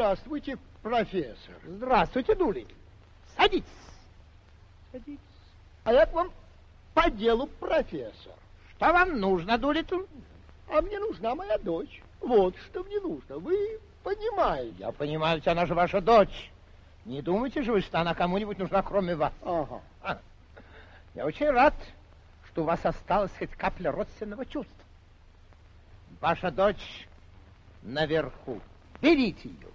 Здравствуйте, профессор. Здравствуйте, Дулитл. Садитесь. Садитесь. А я к вам по делу, профессор. Что вам нужно, Дулитл? А мне нужна моя дочь. Вот что мне нужно. Вы понимаете. Я понимаю, она же ваша дочь. Не думайте же вы, что она кому-нибудь нужна, кроме вас. Ага. А, я очень рад, что у вас осталась хоть капля родственного чувства. Ваша дочь наверху. Берите ее.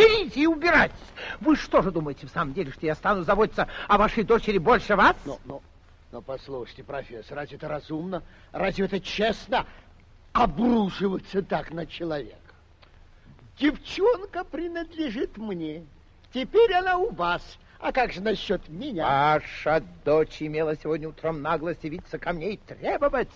Берите и убирайтесь. Вы что же думаете в самом деле, что я стану заботиться о вашей дочери больше вас? Но, но, но послушайте, профессор, разве это разумно? Разве это честно обрушиваться так на человека? Девчонка принадлежит мне. Теперь она у вас. А как же насчет меня? Ваша дочь имела сегодня утром наглость явиться ко мне и требовать,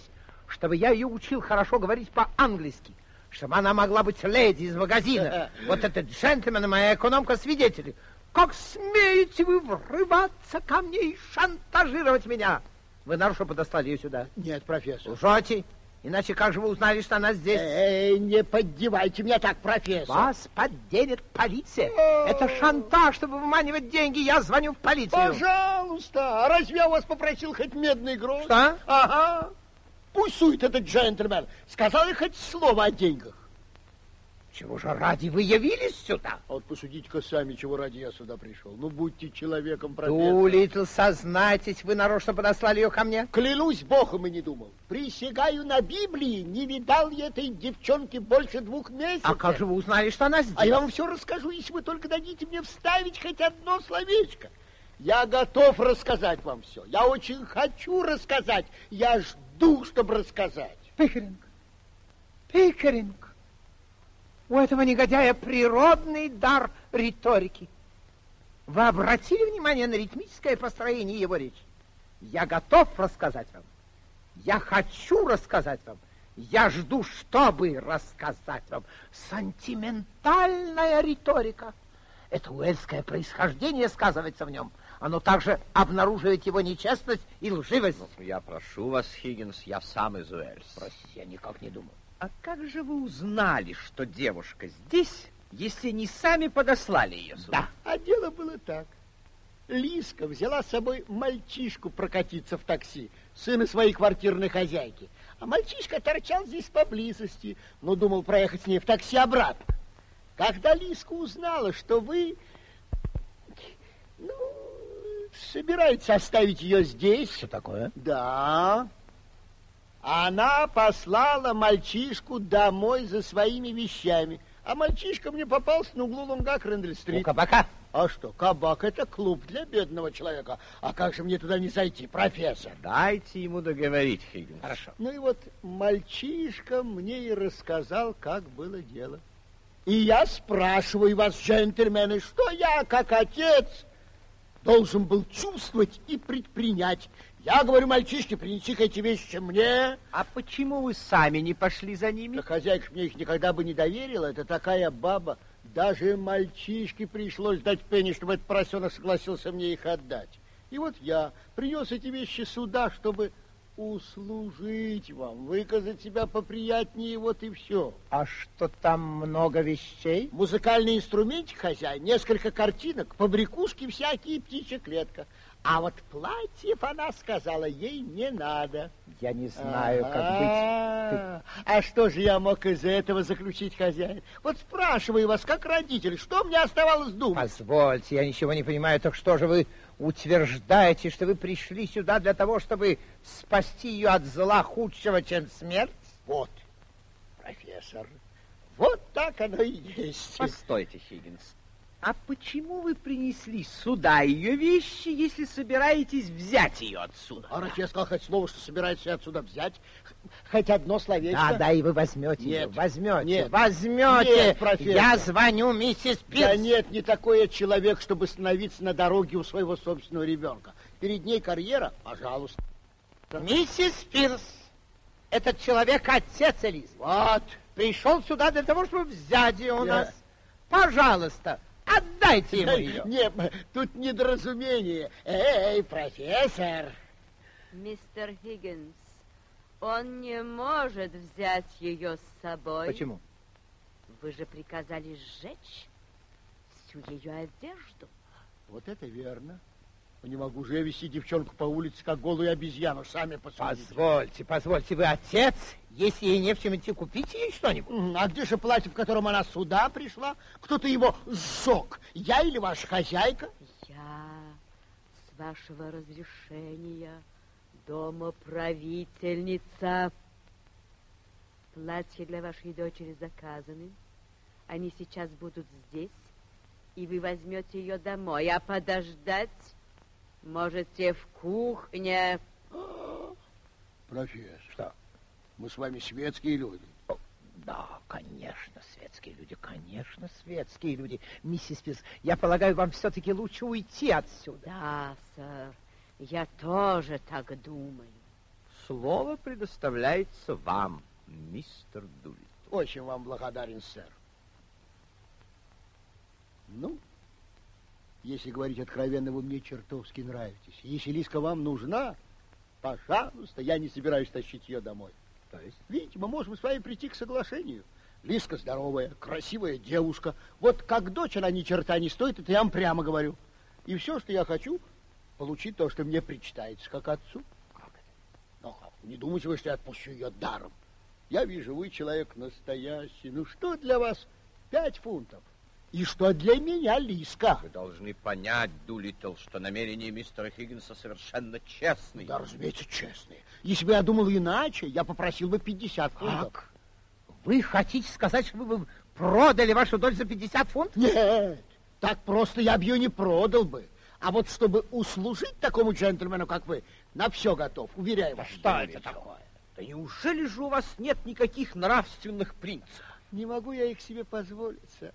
чтобы я ее учил хорошо говорить по-английски, чтобы она могла быть леди из магазина. Вот этот джентльмен и моя экономка-свидетели. Как смеете вы врываться ко мне и шантажировать меня? Вы нарочно подослали ее сюда? Нет, профессор. Лжете? Иначе как же вы узнали, что она здесь? Эй, не поддевайте меня так, профессор. Вас подденет полиция. Это шантаж, чтобы выманивать деньги. Я звоню в полицию. Пожалуйста. А разве я вас попросил хоть медный грош? Что? Ага. Пусть сует этот джентльмен. Сказал я хоть слово о деньгах. Чего же ради вы явились сюда? А вот посудите-ка сами, чего ради я сюда пришел. Ну, будьте человеком, профессор. Дулитл, сознайтесь, вы нарочно подослали ее ко мне? Клянусь Богом и не думал. Присягаю на Библии, не видал я этой девчонки больше двух месяцев. А как же вы узнали, что она здесь? А я вам все расскажу, если вы только дадите мне вставить хоть одно словечко. Я готов рассказать вам все. Я очень хочу рассказать. Я жду, чтобы рассказать. Пикеринг, Пикеринг, у этого негодяя природный дар риторики. Вы обратили внимание на ритмическое построение его речи? Я готов рассказать вам. Я хочу рассказать вам. Я жду, чтобы рассказать вам. Сантиментальная риторика. Это уэльское происхождение сказывается в нем. Оно также обнаруживает его нечестность и лживость. Я прошу вас, Хиггинс, я сам из Уэльс. Прости, я никак не думал. А как же вы узнали, что девушка здесь, если не сами подослали ее сюда? Да, а дело было так. Лиска взяла с собой мальчишку прокатиться в такси, сына своей квартирной хозяйки. А мальчишка торчал здесь поблизости, но думал проехать с ней в такси обратно. Когда Лиска узнала, что вы, ну, собираетесь оставить ее здесь... Что такое? Да. Она послала мальчишку домой за своими вещами. А мальчишка мне попался на углу Лонга Крендель-стрит. У кабака? А что, кабак — это клуб для бедного человека. А как же мне туда не зайти, профессор? Дайте ему договорить, Хиггинс. Хорошо. Ну и вот мальчишка мне и рассказал, как было дело. И я спрашиваю вас, джентльмены, что я, как отец, должен был чувствовать и предпринять. Я говорю мальчишке, принеси эти вещи мне. А почему вы сами не пошли за ними? Да хозяйка мне их никогда бы не доверила. Это такая баба. Даже мальчишке пришлось дать пенни, чтобы этот поросенок согласился мне их отдать. И вот я принес эти вещи сюда, чтобы услужить вам, выказать себя поприятнее, вот и все. А что там много вещей? Музыкальный инструментик, хозяин, несколько картинок, побрякушки всякие, птичья клетка. А вот платьев, она сказала, ей не надо. Я не знаю, как быть. А, а что же я мог из этого заключить, хозяин? Вот спрашиваю вас, как родитель, что мне оставалось думать? Позвольте, я ничего не понимаю. Так что же вы утверждаете, что вы пришли сюда для того, чтобы спасти ее от зла худшего, чем смерть? Вот, профессор, вот так оно и есть. Постойте, Хиггинс. А почему вы принесли сюда ее вещи, если собираетесь взять ее отсюда? А раз я сказал хоть слово, что собираюсь ее отсюда взять, хоть одно словечко. Да, да, и вы возьмете Нет. ее, возьмете, Нет. возьмете. Нет, профессор. Я звоню миссис Пирс. Да нет, не такой я человек, чтобы становиться на дороге у своего собственного ребенка. Перед ней карьера, пожалуйста. Миссис Пирс, этот человек отец Элиз. Вот. Пришел сюда для того, чтобы взять ее у Я- нас. Пожалуйста, отдайте ему ее. Нет, тут недоразумение. Эй, профессор. Мистер Хиггинс, он не может взять ее с собой. Почему? Вы же приказали сжечь. всю ее одежду. Вот это верно. Но не могу же я вести девчонку по улице, как голую обезьяну, сами посмотрите. Позвольте, позвольте, вы отец. Если ей не в чем идти, купите ей что-нибудь. А где же платье, в котором она сюда пришла? Кто-то его сжег. Я или ваша хозяйка? Я, с вашего разрешения, домоправительница. Платья для вашей дочери заказаны. Они сейчас будут здесь, и вы возьмете ее домой. А подождать можете в кухне. Профессор. Что? Мы с вами светские люди. Да, конечно, светские люди, конечно, светские люди. Миссис Пирс, я полагаю, вам все-таки лучше уйти отсюда. Да, сэр, я тоже так думаю. Слово предоставляется вам, мистер Дулит. Очень вам благодарен, сэр. Ну, если говорить откровенно, вы мне чертовски нравитесь. Если Лиска вам нужна, пожалуйста, я не собираюсь тащить ее домой. То есть? Видите, мы можем с вами прийти к соглашению. Лиска здоровая, красивая девушка. Вот как дочь она ни черта не стоит, это я вам прямо говорю. И все, что я хочу, получить то, что мне причитается, как отцу. Как это? Ну, не думайте вы, что я отпущу ее даром. Я вижу, вы человек настоящий. Ну, что для вас пять фунтов? И что для меня Лиска? Вы должны понять, Дулитл, что намерения мистера Хиггинса совершенно честные. Да, разумеется, честные. Если бы я думал иначе, я попросил бы 50 фунтов. Как? Вы хотите сказать, что вы продали вашу дочь за 50 фунтов? Нет, так просто я бы ее не продал бы. А вот чтобы услужить такому джентльмену, как вы, на все готов, уверяю вас. Что это такое? Да неужели же у вас нет никаких нравственных принципов? Не могу я их себе позволить, сэр.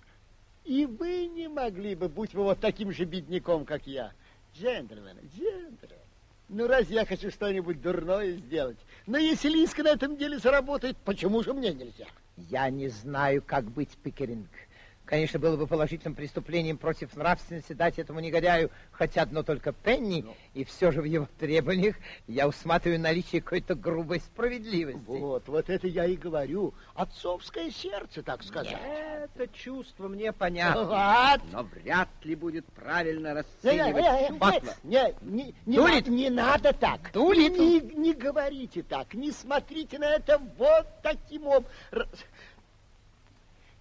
И вы не могли бы, будь вы вот таким же бедняком, как я. Джентльмены, джентльмены. Ну, разве я хочу что-нибудь дурное сделать? Но если Лиска на этом деле заработает, почему же мне нельзя? Я не знаю, как быть, Пикеринг. Конечно, было бы положительным преступлением против нравственности дать этому негодяю хоть одно только пенни, и все же в его требованиях я усматриваю наличие какой-то грубой справедливости. Вот, вот это я и говорю. Отцовское сердце, так сказать. Это чувство мне понятно. Вот. Но вряд ли будет правильно Не, расценивать чувства. не, не, не, Дулит. на- не надо так. Дулит. Не, не говорите так. Не смотрите на это вот таким образом.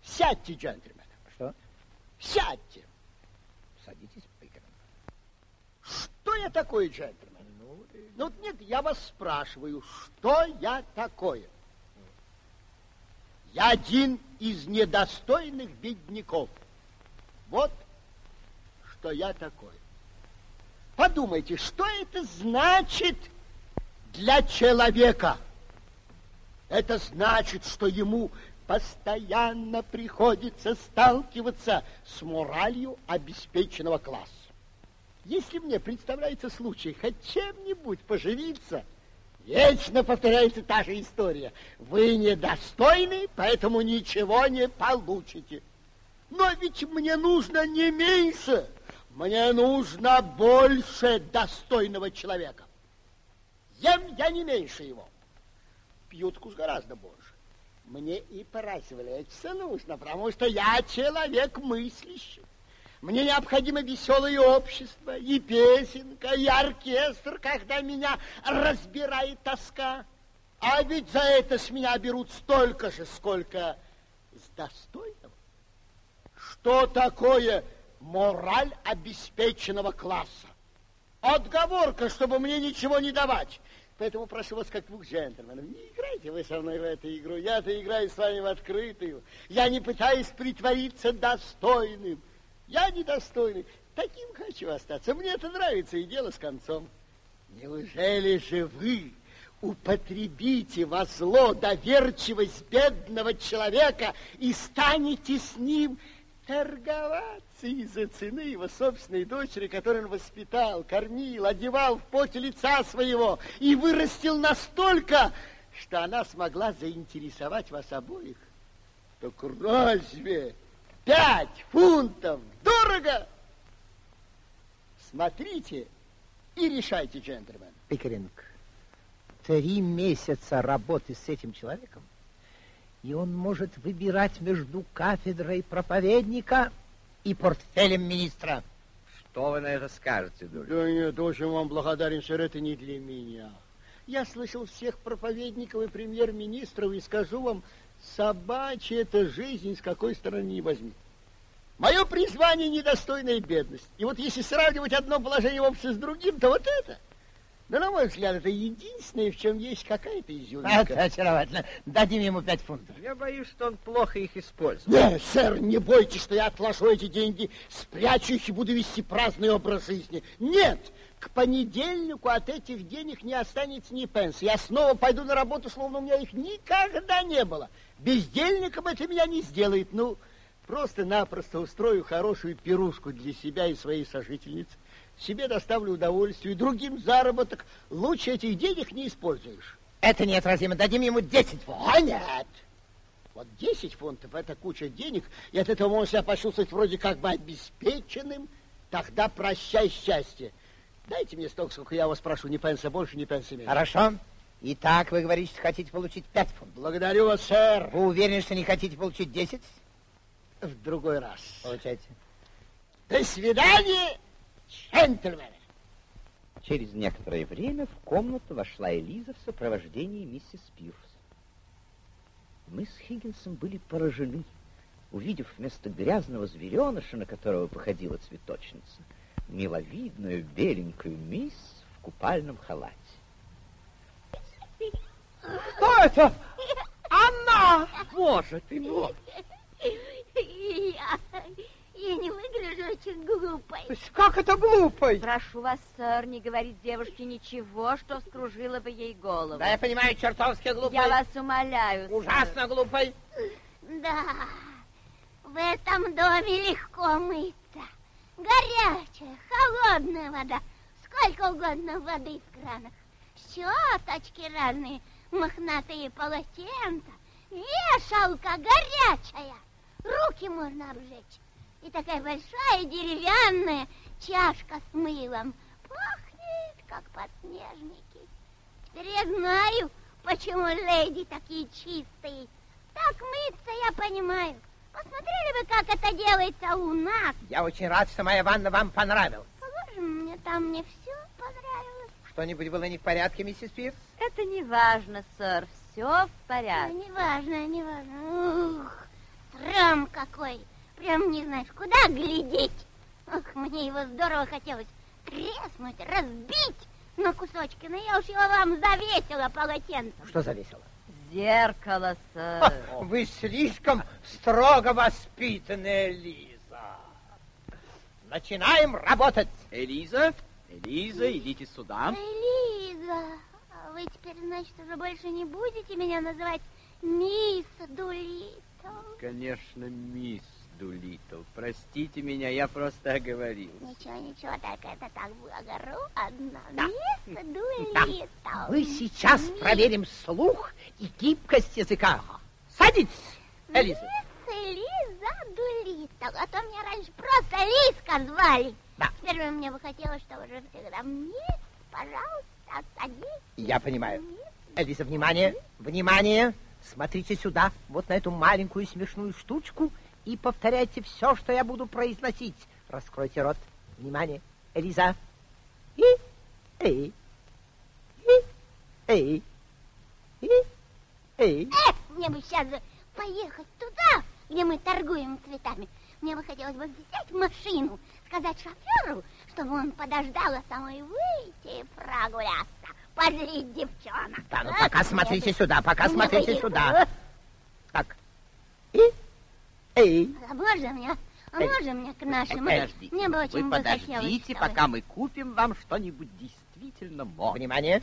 Сядьте, джентльмен. Сядьте. Садитесь, Пикеринг. Что я такой, джентльмен? Ну, вот нет, я вас спрашиваю, что я такое? Я один из недостойных бедняков. Вот что я такой. Подумайте, что это значит для человека? Это значит, что ему постоянно приходится сталкиваться с моралью обеспеченного класса. Если мне представляется случай хоть чем-нибудь поживиться, вечно повторяется та же история. Вы недостойны, поэтому ничего не получите. Но ведь мне нужно не меньше, мне нужно больше достойного человека. Ем я не меньше его, пью вкус гораздо больше. Мне и поразвлечься нужно, потому что я человек мыслящий. Мне необходимо веселое общество, и песенка, и оркестр, когда меня разбирает тоска. А ведь за это с меня берут столько же, сколько с достойного. Что такое мораль обеспеченного класса? Отговорка, чтобы мне ничего не давать. Поэтому прошу вас, как двух джентльменов, не играйте вы со мной в эту игру. Я-то играю с вами в открытую. Я не пытаюсь притвориться достойным. Я недостойный. Таким хочу остаться. Мне это нравится, и дело с концом. Неужели же вы употребите во зло доверчивость бедного человека и станете с ним торговаться из-за цены его собственной дочери, которую он воспитал, кормил, одевал в поте лица своего и вырастил настолько, что она смогла заинтересовать вас обоих? Так разве пять фунтов дорого? Смотрите и решайте, джентльмен. Пикеринг, три месяца работы с этим человеком, и он может выбирать между кафедрой проповедника и портфелем министра. Что вы на это скажете, Дули? Да нет, очень вам благодарен, сэр, это не для меня. Я слышал всех проповедников и премьер-министров и скажу вам, собачья это жизнь, с какой стороны не возьми. Мое призвание недостойная бедность. И вот если сравнивать одно положение общества с другим, то вот это – да, на мой взгляд, это единственное, в чем есть какая-то изюминка. Это очаровательно. Дадим ему пять фунтов. Я боюсь, что он плохо их использует. Нет, сэр, не бойтесь, что я отложу эти деньги, спрячу их и буду вести праздный образ жизни. Нет, к понедельнику от этих денег не останется ни пенса. Я снова пойду на работу, словно у меня их никогда не было. Бездельником это меня не сделает. Ну, просто-напросто устрою хорошую пирушку для себя и своей сожительницы себе доставлю удовольствие, и другим заработок. Лучше этих денег не используешь. Это неотразимо. Дадим ему 10 фунтов. А нет. Вот 10 фунтов – это куча денег, и от этого он себя почувствовать вроде как бы обеспеченным. Тогда прощай счастье. Дайте мне столько, сколько я вас прошу, ни пенса больше, ни пенса меньше. Хорошо. Итак, вы говорите, что хотите получить 5 фунтов. Благодарю вас, сэр. Вы уверены, что не хотите получить 10? В другой раз. Получайте. До свидания джентльмены. Через некоторое время в комнату вошла Элиза в сопровождении миссис Пирс. Мы с Хиггинсом были поражены, увидев вместо грязного звереныша, на которого походила цветочница, миловидную беленькую мисс в купальном халате. Кто это? Анна! Боже ты мой! Я, я не выгляжу очень глупой. Как это глупой? Прошу вас, сэр, не говорить девушке ничего, что вскружило бы ей голову. Да, я понимаю, чертовски глупой. Я вас умоляю, сэр. Ужасно глупой. Да, в этом доме легко мыться. Горячая, холодная вода, сколько угодно воды в кранах. Щеточки разные, мохнатые полотенца, вешалка горячая. Руки можно обжечь. И такая большая деревянная чашка с мылом. Пахнет, как подснежники. Теперь я знаю, почему леди такие чистые. Так мыться я понимаю. Посмотрели бы, как это делается у нас. Я очень рад, что моя ванна вам понравилась. Положим, мне там не все понравилось. Что-нибудь было не в порядке, миссис Пирс? Это не важно, сэр, все в порядке. не важно, не важно. Ух, срам какой. Прям не знаешь, куда глядеть. Ох, мне его здорово хотелось треснуть, разбить на кусочки. Но я уж его вам завесила полотенцем. Что за весело? Зеркало, сэр. Вы слишком строго воспитанная Лиза. Начинаем работать. Элиза, Элиза, идите сюда. Лиза, а вы теперь, значит, уже больше не будете меня называть мисс Дулитл? Конечно, мисс Дулитл. Простите меня, я просто оговорился. Ничего, ничего, так это так благородно. Мисс Дулитл. Мы сейчас Мисс- проверим слух и гибкость языка. Садитесь, Элиза. Мисс Лиза Дулитл. А то меня раньше просто Лизка звали. Да. Теперь мне бы хотелось, чтобы уже всегда мисс, пожалуйста, садись. Я понимаю. Мисс. Элиза, внимание, внимание. Смотрите сюда, вот на эту маленькую смешную штучку и повторяйте все, что я буду произносить. Раскройте рот. Внимание. Элиза. И, эй, и, эй, и, эй. Эх, мне бы сейчас же поехать туда, где мы торгуем цветами. Мне бы хотелось бы взять машину, сказать шоферу, чтобы он подождал, а самой выйти и прогуляться, позлить девчонок. Да, ну пока смотрите сюда, пока смотрите сюда. Так. И, эй. А можно мне, а можно мне к нашим? Подождите, Мне бы вы очень бы хотелось, подождите, пока мы купим вам что-нибудь действительно модное. Внимание.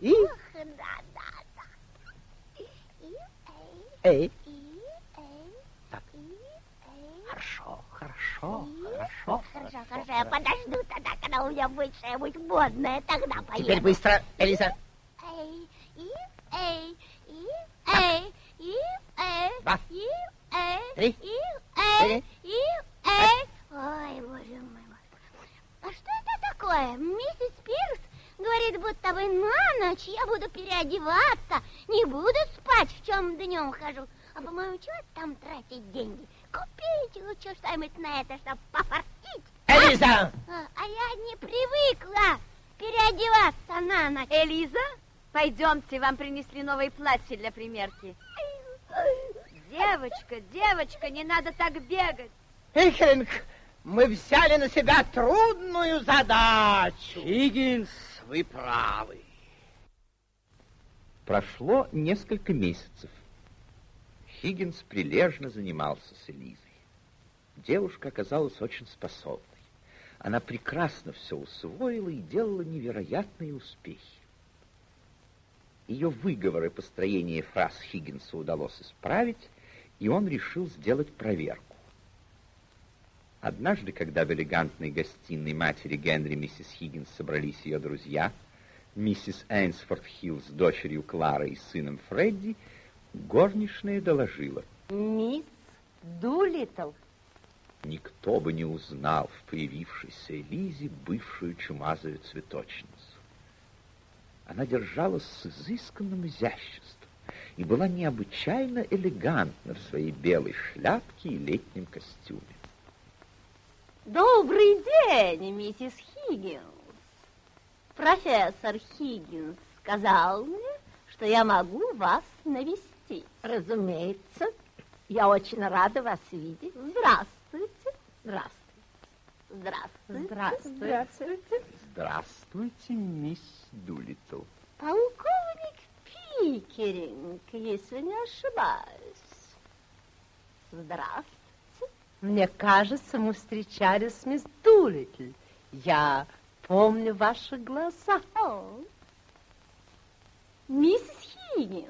И, Ух, да, да, да. И, эй, эй. и, эй, Так. и, эй. Хорошо, хорошо, хорошо. Хорошо, хорошо, я подожду тогда, когда у меня будет что-нибудь модное, тогда поеду. Теперь быстро, Элиза. Эй, и, эй, и, эй, и, эй, и, эй, Три. и, эй, Четыре. и, эй. Ой, боже мой. А что это такое? Миссис Пирс говорит, будто бы на ночь я буду переодеваться, не буду спать, в чем днем хожу. А по-моему, чего там тратить деньги? купите лучше что-нибудь на это, чтобы пофартить. Элиза! А, а я не привыкла переодеваться на ночь. Элиза, пойдемте, вам принесли новые платья для примерки. Девочка, девочка, не надо так бегать. Хихеринг, мы взяли на себя трудную задачу. Хиггинс, вы правы. Прошло несколько месяцев. Хиггинс прилежно занимался с Элизой. Девушка оказалась очень способной. Она прекрасно все усвоила и делала невероятные успехи. Ее выговоры построение фраз Хиггинса удалось исправить, и он решил сделать проверку. Однажды, когда в элегантной гостиной матери Генри миссис Хиггинс собрались ее друзья, миссис Эйнсфорд Хилл с дочерью Кларой и сыном Фредди, горничная доложила. Мисс Дулитл. Никто бы не узнал в появившейся Элизе бывшую чумазую цветочницу. Она держалась с изысканным изяществом и была необычайно элегантна в своей белой шляпке и летнем костюме. Добрый день, миссис Хиггинс. Профессор Хиггинс сказал мне, что я могу вас навестить. Разумеется. Я очень рада вас видеть. Здравствуйте. Здравствуйте. Здравствуйте. Здравствуйте. Здравствуйте, мисс Дулитл. Полковник Пикеринг, если не ошибаюсь. Здравствуйте. Мне кажется, мы встречались с мисс Дулитл. Я помню ваши глаза. О. Миссис Хиггинс,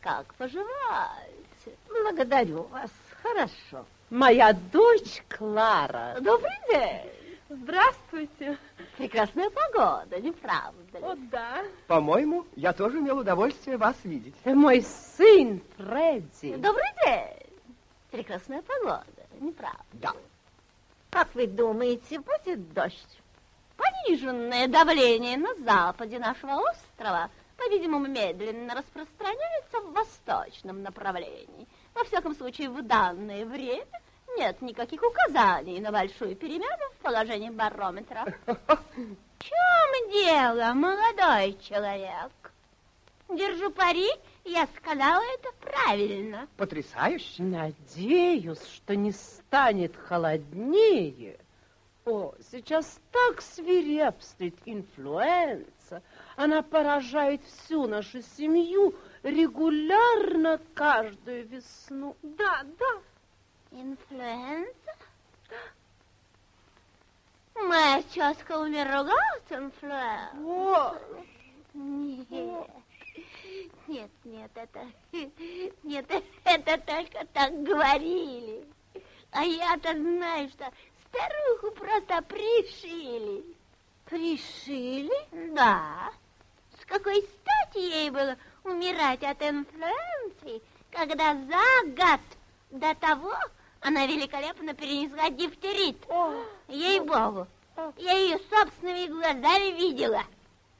как поживаете? Благодарю вас. Хорошо. Моя дочь Клара. Добрый день. Здравствуйте. Прекрасная погода, не правда ли? О, да. По-моему, я тоже имел удовольствие вас видеть. Мой сын Фредди. Добрый день. Прекрасная погода, не правда? Да. Как вы думаете, будет дождь? Пониженное давление на западе нашего острова, по-видимому, медленно распространяется в восточном направлении. Во всяком случае, в данное время нет никаких указаний на большую перемену в положении барометра. В чем дело, молодой человек? Держу пари, я сказала это правильно. Потрясающе. Надеюсь, что не станет холоднее. О, сейчас так свирепствует инфлюэнца. Она поражает всю нашу семью регулярно каждую весну. Да, да. Инфлюэнца? Моя тетка умерла от инфлюэнца. Нет, нет, нет, это, нет, это только так говорили. А я-то знаю, что старуху просто пришили. Пришили? Да. С какой стати ей было умирать от инфлюенции, когда за год до того она великолепно перенесла дифтерит? Ей-богу, я ее собственными глазами видела.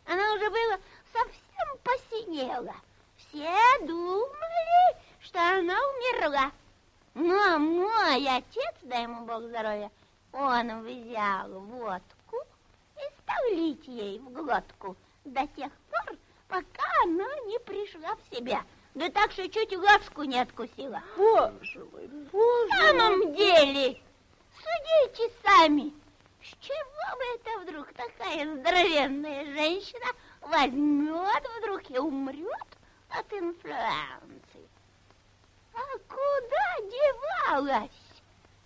Она уже была совсем посинела. Все думали, что она умерла. Но мой отец, дай ему Бог здоровья, он взял водку и стал лить ей в глотку до тех пор, пока она не пришла в себя. Да так, что чуть ложку не откусила. боже мой, В боже мой. самом деле, судите сами, с чего бы это вдруг такая здоровенная женщина возьмет вдруг и умрет от инфлюенции? А куда девалась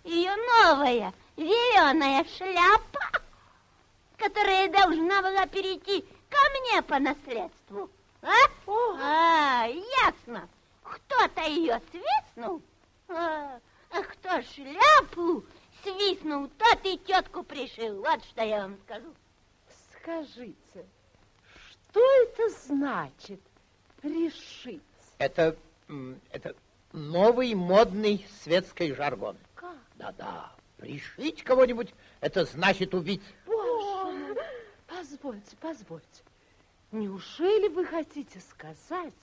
ее новая зеленая шляпа, которая должна была перейти ко мне по наследству? А? А, ясно. Кто-то ее свистнул, а, а кто шляпу свистнул, тот и тетку пришил. Вот что я вам скажу. Скажите, что это значит пришить? Это, это новый модный светский жаргон. Как? Да-да, пришить кого-нибудь, это значит убить. Боже мой, позвольте, позвольте. Неужели вы хотите сказать,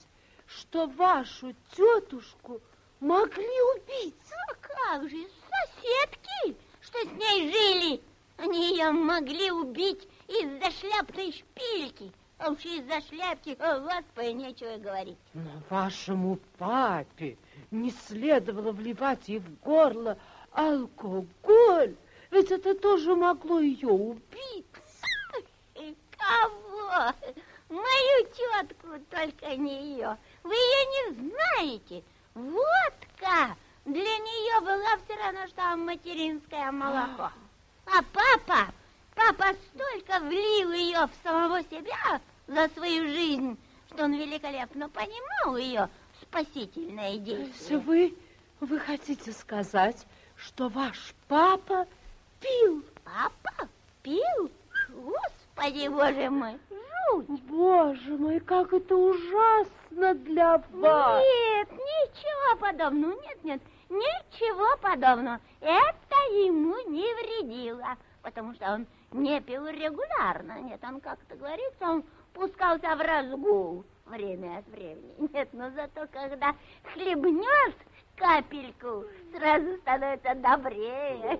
что вашу тетушку могли убить? А как же, соседки, что с ней жили, они ее могли убить из-за шляпной шпильки. А уж из-за шляпки, о, господи, нечего говорить. Но вашему папе не следовало вливать ей в горло алкоголь, ведь это тоже могло ее убить. И кого? Мою тетку, только не ее. Вы ее не знаете. Водка для нее была все равно, что материнское молоко. А папа, папа столько влил ее в самого себя за свою жизнь, что он великолепно понимал ее спасительное действие. вы, вы хотите сказать, что ваш папа пил? Папа пил? Господи, боже мой, жуть. Боже мой, как это ужасно для вас. Нет, ничего подобного, нет, нет, ничего подобного. Это ему не вредило, потому что он не пил регулярно. Нет, он, как-то говорится, он пускался в разгул время от времени. Нет, но зато когда хлебнешь капельку, сразу становится добрее.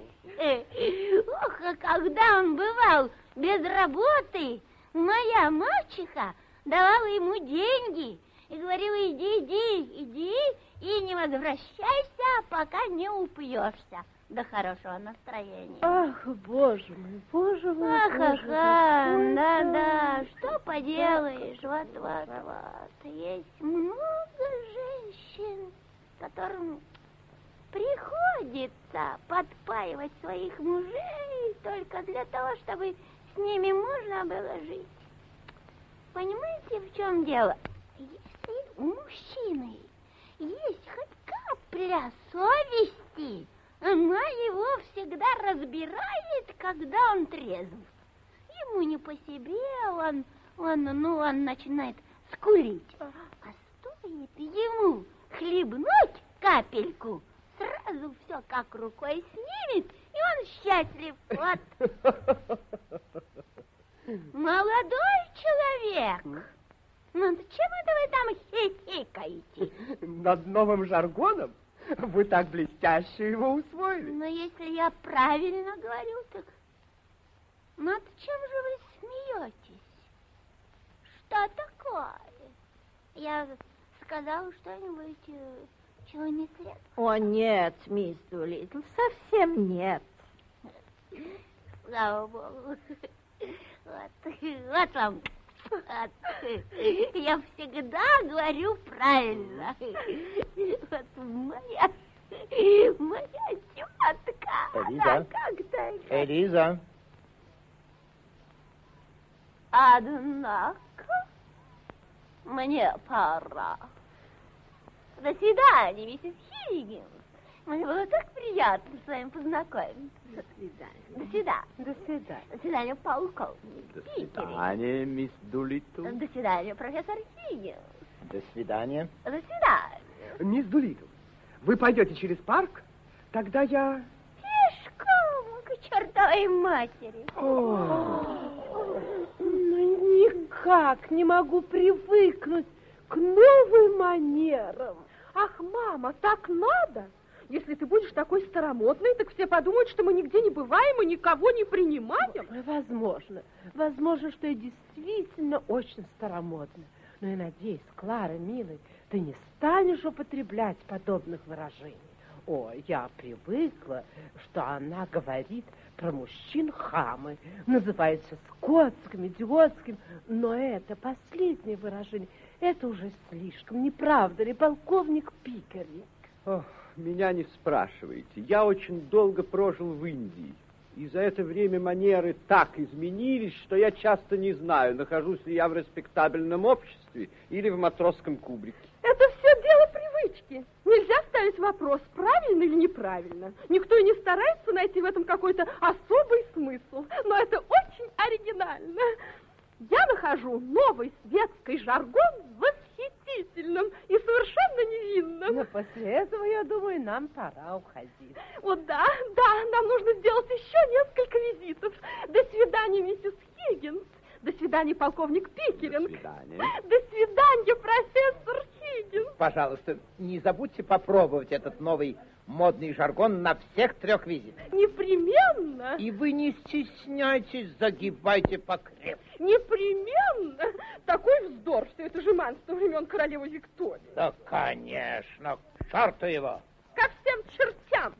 Ох, а когда он бывал без работы, моя мачеха давала ему деньги и говорила, иди, иди, иди и не возвращайся, пока не упьешься до хорошего настроения. Ах, боже мой, боже мой, Ах, боже ага, мой. да-да, что поделаешь, вот, вот, вот. Есть много женщин, которым приходится подпаивать своих мужей только для того, чтобы с ними можно было жить. Понимаете, в чем дело? Если у мужчины есть хоть капля совести, она его всегда разбирает, когда он трезв. Ему не по себе, он, он, ну, он начинает скулить. А стоит ему хлебнуть капельку, сразу все как рукой снимет, он счастлив. Вот. Молодой человек, ну зачем это вы там хихикаете? Над новым жаргоном вы так блестяще его усвоили. Но если я правильно говорю, так над чем же вы смеетесь? Что такое? Я сказала что-нибудь, э, чего не следует. О, нет, мисс Дулитл, совсем нет. Слава богу. Вот, вот вам. Вот. Я всегда говорю правильно. Вот моя, моя тетка, Элиза? как-то... Элиза, Однако, мне пора. До свидания, миссис Хиггинс. Мне было так приятно с вами познакомиться. До свидания. До свидания. До свидания. До свидания, полковник Питеринг. мисс Дулитл. До свидания, профессор Хиггинс. До свидания. До свидания. Мисс Дулитл, вы пойдете через парк? Тогда я... Пешком к чертовой матери. Ну, никак не могу привыкнуть к новым манерам. Ах, мама, так надо! Если ты будешь такой старомодной, так все подумают, что мы нигде не бываем и никого не принимаем. Возможно. Возможно, что я действительно очень старомодна. Но я надеюсь, Клара, милый, ты не станешь употреблять подобных выражений. О, я привыкла, что она говорит про мужчин хамы, называет все скотским, идиотским, но это последнее выражение, это уже слишком, не правда ли, полковник Пикеринг? Ох, меня не спрашивайте. Я очень долго прожил в Индии. И за это время манеры так изменились, что я часто не знаю, нахожусь ли я в респектабельном обществе или в матросском кубрике. Это все дело привычки. Нельзя ставить вопрос, правильно или неправильно. Никто и не старается найти в этом какой-то особый смысл. Но это очень оригинально. Я нахожу новый светский жаргон восхитительным и совершенно невинным. Но после этого, я думаю, нам пора уходить. О, да, да, нам нужно сделать еще несколько визитов. До свидания, миссис Хиггинс. До свидания, полковник Пикеринг. До свидания. До свидания, профессор Хиггинс. пожалуйста, не забудьте попробовать этот новый модный жаргон на всех трех визитах. Непременно. И вы не стесняйтесь, загибайте покрепче. Непременно. Такой вздор, что это жеманство времен королевы Виктории. Да, конечно, к черту его. Ко всем чертям.